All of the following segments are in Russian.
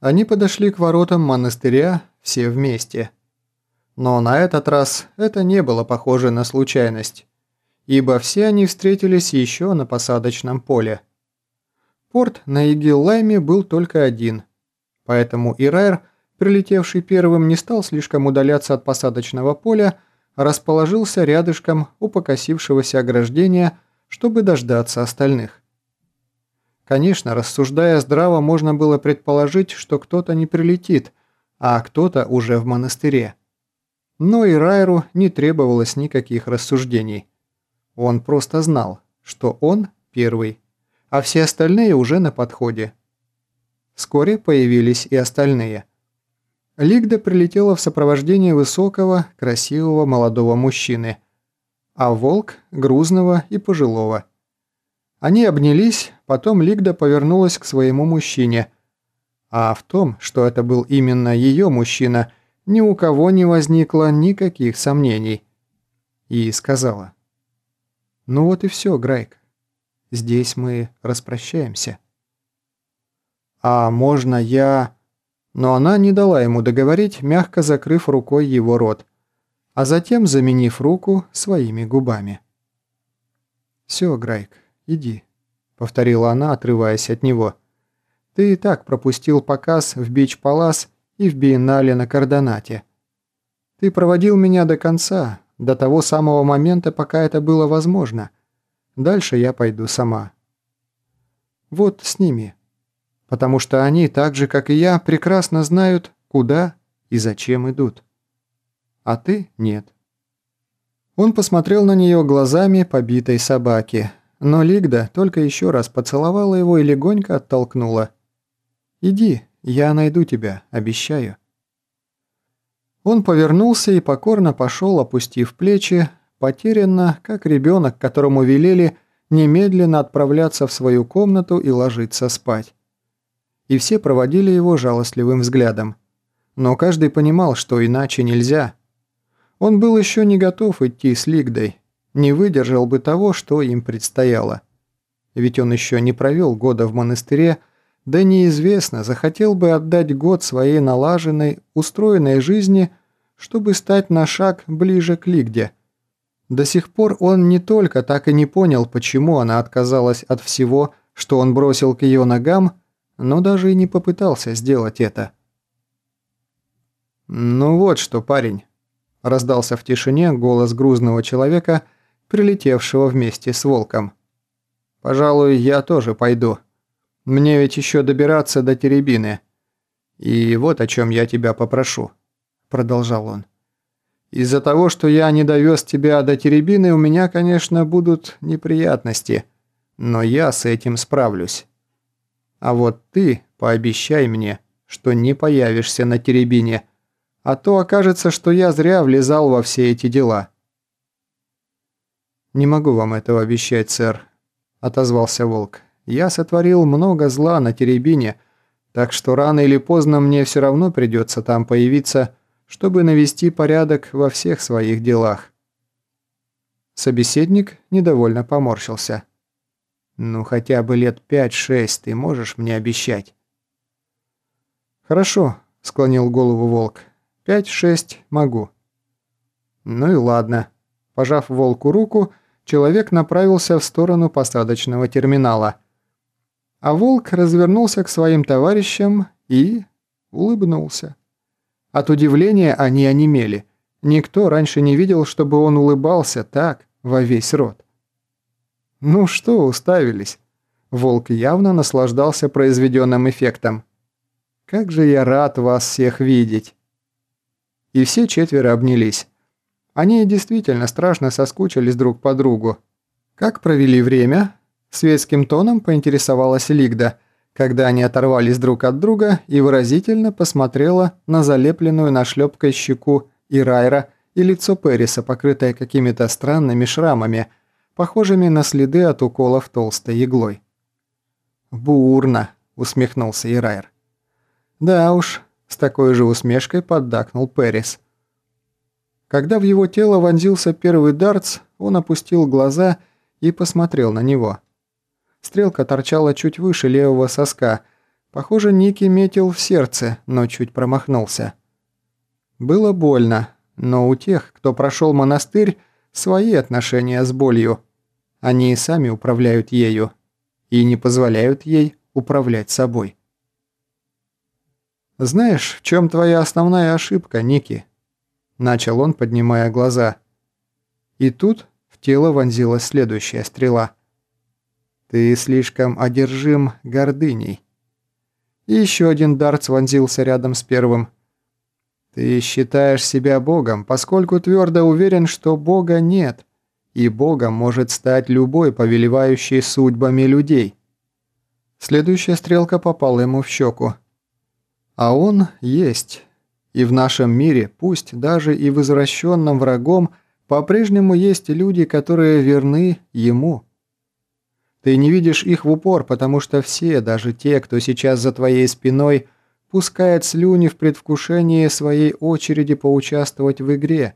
Они подошли к воротам монастыря все вместе. Но на этот раз это не было похоже на случайность, ибо все они встретились еще на посадочном поле. Порт на Игиллайме был только один, поэтому Ирайр, прилетевший первым, не стал слишком удаляться от посадочного поля, а расположился рядышком у покосившегося ограждения, чтобы дождаться остальных. Конечно, рассуждая здраво, можно было предположить, что кто-то не прилетит, а кто-то уже в монастыре. Но и Райру не требовалось никаких рассуждений. Он просто знал, что он первый, а все остальные уже на подходе. Вскоре появились и остальные. Лигда прилетела в сопровождении высокого, красивого молодого мужчины, а Волк – грузного и пожилого – они обнялись, потом Лигда повернулась к своему мужчине. А в том, что это был именно ее мужчина, ни у кого не возникло никаких сомнений. И сказала. «Ну вот и все, Грайк. Здесь мы распрощаемся». «А можно я...» Но она не дала ему договорить, мягко закрыв рукой его рот, а затем заменив руку своими губами. «Все, Грайк, «Иди», — повторила она, отрываясь от него. «Ты и так пропустил показ в Бич-Палас и в Биеннале на Кардонате. Ты проводил меня до конца, до того самого момента, пока это было возможно. Дальше я пойду сама». «Вот с ними. Потому что они, так же, как и я, прекрасно знают, куда и зачем идут. А ты нет». Он посмотрел на нее глазами побитой собаки, но Лигда только еще раз поцеловала его и легонько оттолкнула. «Иди, я найду тебя, обещаю». Он повернулся и покорно пошел, опустив плечи, потерянно, как ребенок, которому велели немедленно отправляться в свою комнату и ложиться спать. И все проводили его жалостливым взглядом. Но каждый понимал, что иначе нельзя. Он был еще не готов идти с Лигдой, не выдержал бы того, что им предстояло. Ведь он еще не провел года в монастыре, да неизвестно, захотел бы отдать год своей налаженной, устроенной жизни, чтобы стать на шаг ближе к Лигде. До сих пор он не только так и не понял, почему она отказалась от всего, что он бросил к ее ногам, но даже и не попытался сделать это. «Ну вот что, парень», – раздался в тишине голос грузного человека – прилетевшего вместе с волком. «Пожалуй, я тоже пойду. Мне ведь еще добираться до Теребины. И вот о чем я тебя попрошу», – продолжал он. «Из-за того, что я не довез тебя до Теребины, у меня, конечно, будут неприятности, но я с этим справлюсь. А вот ты пообещай мне, что не появишься на Теребине, а то окажется, что я зря влезал во все эти дела». «Не могу вам этого обещать, сэр», – отозвался Волк. «Я сотворил много зла на Теребине, так что рано или поздно мне все равно придется там появиться, чтобы навести порядок во всех своих делах». Собеседник недовольно поморщился. «Ну, хотя бы лет пять-шесть ты можешь мне обещать?» «Хорошо», – склонил голову Волк. «Пять-шесть могу». «Ну и ладно». Пожав Волку руку, человек направился в сторону посадочного терминала. А Волк развернулся к своим товарищам и... улыбнулся. От удивления они онемели. Никто раньше не видел, чтобы он улыбался так, во весь рот. «Ну что уставились?» Волк явно наслаждался произведенным эффектом. «Как же я рад вас всех видеть!» И все четверо обнялись. Они действительно страшно соскучились друг по другу. Как провели время? Светским тоном поинтересовалась Лигда, когда они оторвались друг от друга и выразительно посмотрела на залепленную нашлепкой щеку Ирайра и лицо Периса, покрытое какими-то странными шрамами, похожими на следы от уколов толстой иглой. «Бурно», — усмехнулся Ирайр. «Да уж», — с такой же усмешкой поддакнул Перис. Когда в его тело вонзился первый дартс, он опустил глаза и посмотрел на него. Стрелка торчала чуть выше левого соска, Похоже, Ники метил в сердце, но чуть промахнулся. Было больно, но у тех, кто прошел монастырь, свои отношения с болью. Они и сами управляют ею и не позволяют ей управлять собой. «Знаешь, в чем твоя основная ошибка, Ники?» Начал он, поднимая глаза. И тут в тело вонзилась следующая стрела. «Ты слишком одержим гордыней». И еще один дарт вонзился рядом с первым. «Ты считаешь себя Богом, поскольку твердо уверен, что Бога нет, и Богом может стать любой повелевающий судьбами людей». Следующая стрелка попала ему в щеку. А он есть. И в нашем мире, пусть даже и возвращенном врагом, по-прежнему есть люди, которые верны ему. Ты не видишь их в упор, потому что все, даже те, кто сейчас за твоей спиной, пускают слюни в предвкушении своей очереди поучаствовать в игре.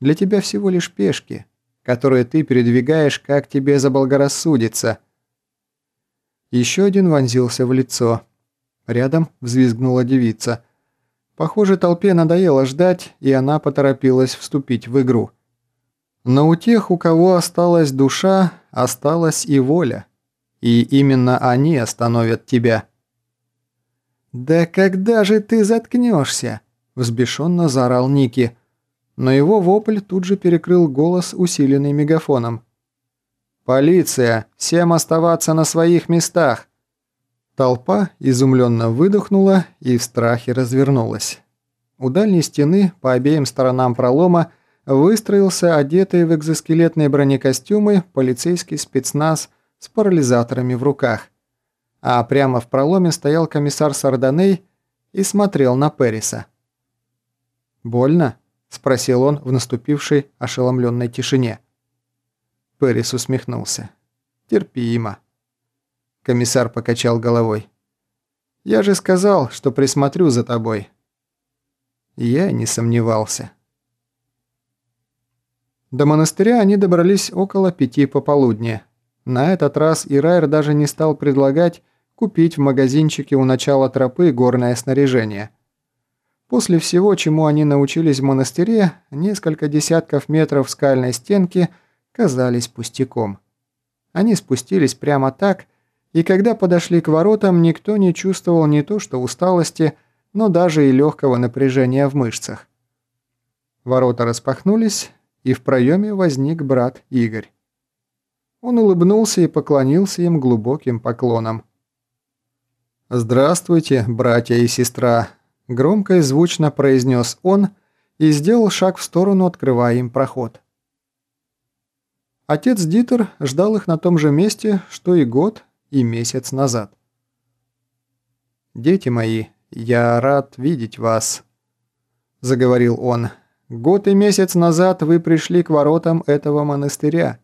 Для тебя всего лишь пешки, которые ты передвигаешь, как тебе заблагорассудится. Еще один вонзился в лицо. Рядом взвизгнула девица. Похоже, толпе надоело ждать, и она поторопилась вступить в игру. Но у тех, у кого осталась душа, осталась и воля. И именно они остановят тебя. «Да когда же ты заткнешься?» – взбешенно заорал Ники. Но его вопль тут же перекрыл голос, усиленный мегафоном. «Полиция! Всем оставаться на своих местах! Толпа изумленно выдохнула и в страхе развернулась. У дальней стены по обеим сторонам пролома выстроился одетый в экзоскелетные бронекостюмы полицейский спецназ с парализаторами в руках. А прямо в проломе стоял комиссар Сарданей и смотрел на Периса. «Больно?» – спросил он в наступившей ошеломленной тишине. Перис усмехнулся. «Терпимо». Комиссар покачал головой. «Я же сказал, что присмотрю за тобой». Я не сомневался. До монастыря они добрались около пяти пополудни. На этот раз Ирайр даже не стал предлагать купить в магазинчике у начала тропы горное снаряжение. После всего, чему они научились в монастыре, несколько десятков метров скальной стенки казались пустяком. Они спустились прямо так, и когда подошли к воротам, никто не чувствовал не то что усталости, но даже и легкого напряжения в мышцах. Ворота распахнулись, и в проеме возник брат Игорь. Он улыбнулся и поклонился им глубоким поклоном. «Здравствуйте, братья и сестра», – громко и звучно произнес он и сделал шаг в сторону, открывая им проход. Отец Дитер ждал их на том же месте, что и год, и месяц назад. «Дети мои, я рад видеть вас», – заговорил он. «Год и месяц назад вы пришли к воротам этого монастыря.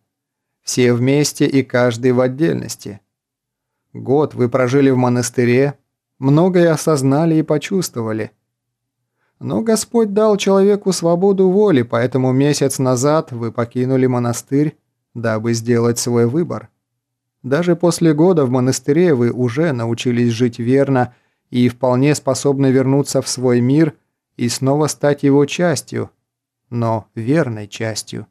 Все вместе и каждый в отдельности. Год вы прожили в монастыре, многое осознали и почувствовали. Но Господь дал человеку свободу воли, поэтому месяц назад вы покинули монастырь, дабы сделать свой выбор. Даже после года в монастыре вы уже научились жить верно и вполне способны вернуться в свой мир и снова стать его частью, но верной частью.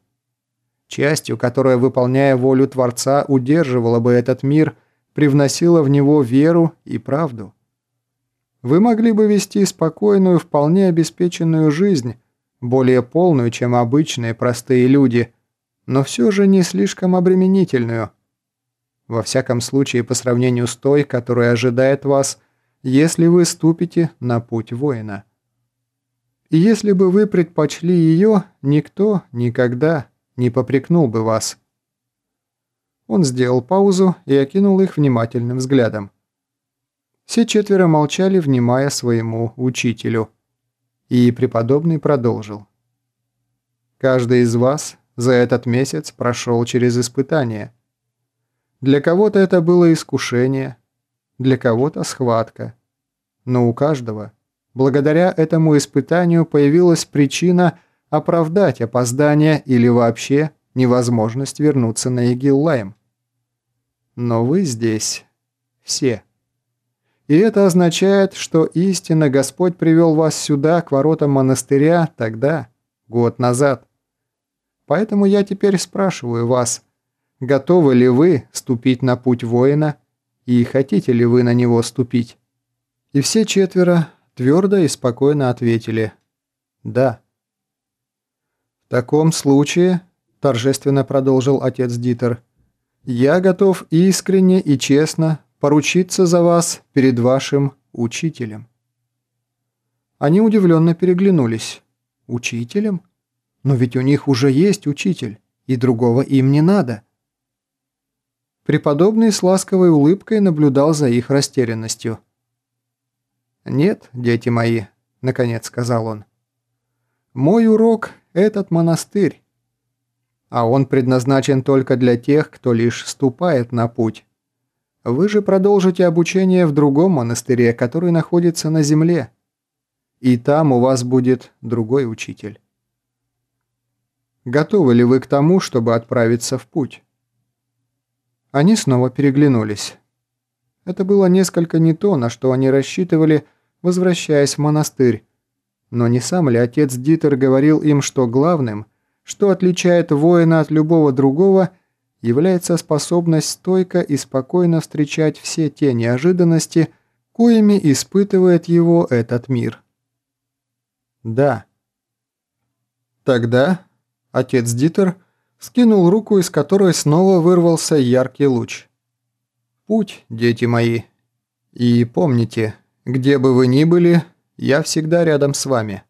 Частью, которая, выполняя волю Творца, удерживала бы этот мир, привносила в него веру и правду. Вы могли бы вести спокойную, вполне обеспеченную жизнь, более полную, чем обычные простые люди, но все же не слишком обременительную – во всяком случае, по сравнению с той, которая ожидает вас, если вы ступите на путь воина. И если бы вы предпочли ее, никто никогда не попрекнул бы вас. Он сделал паузу и окинул их внимательным взглядом. Все четверо молчали, внимая своему учителю. И преподобный продолжил. «Каждый из вас за этот месяц прошел через испытание – для кого-то это было искушение, для кого-то схватка. Но у каждого, благодаря этому испытанию, появилась причина оправдать опоздание или вообще невозможность вернуться на Игиллайм. Но вы здесь все. И это означает, что истинно Господь привел вас сюда, к воротам монастыря, тогда, год назад. Поэтому я теперь спрашиваю вас, готовы ли вы ступить на путь воина и хотите ли вы на него ступить? И все четверо твердо и спокойно ответили «Да». «В таком случае», – торжественно продолжил отец Дитер, – «я готов искренне и честно поручиться за вас перед вашим учителем». Они удивленно переглянулись. «Учителем? Но ведь у них уже есть учитель, и другого им не надо». Преподобный с ласковой улыбкой наблюдал за их растерянностью. «Нет, дети мои», — наконец сказал он. «Мой урок — этот монастырь, а он предназначен только для тех, кто лишь ступает на путь. Вы же продолжите обучение в другом монастыре, который находится на земле. И там у вас будет другой учитель. Готовы ли вы к тому, чтобы отправиться в путь?» Они снова переглянулись. Это было несколько не то, на что они рассчитывали, возвращаясь в монастырь. Но не сам ли отец Дитер говорил им, что главным, что отличает воина от любого другого, является способность стойко и спокойно встречать все те неожиданности, коими испытывает его этот мир. Да. Тогда отец Дитер скинул руку, из которой снова вырвался яркий луч. «Путь, дети мои. И помните, где бы вы ни были, я всегда рядом с вами».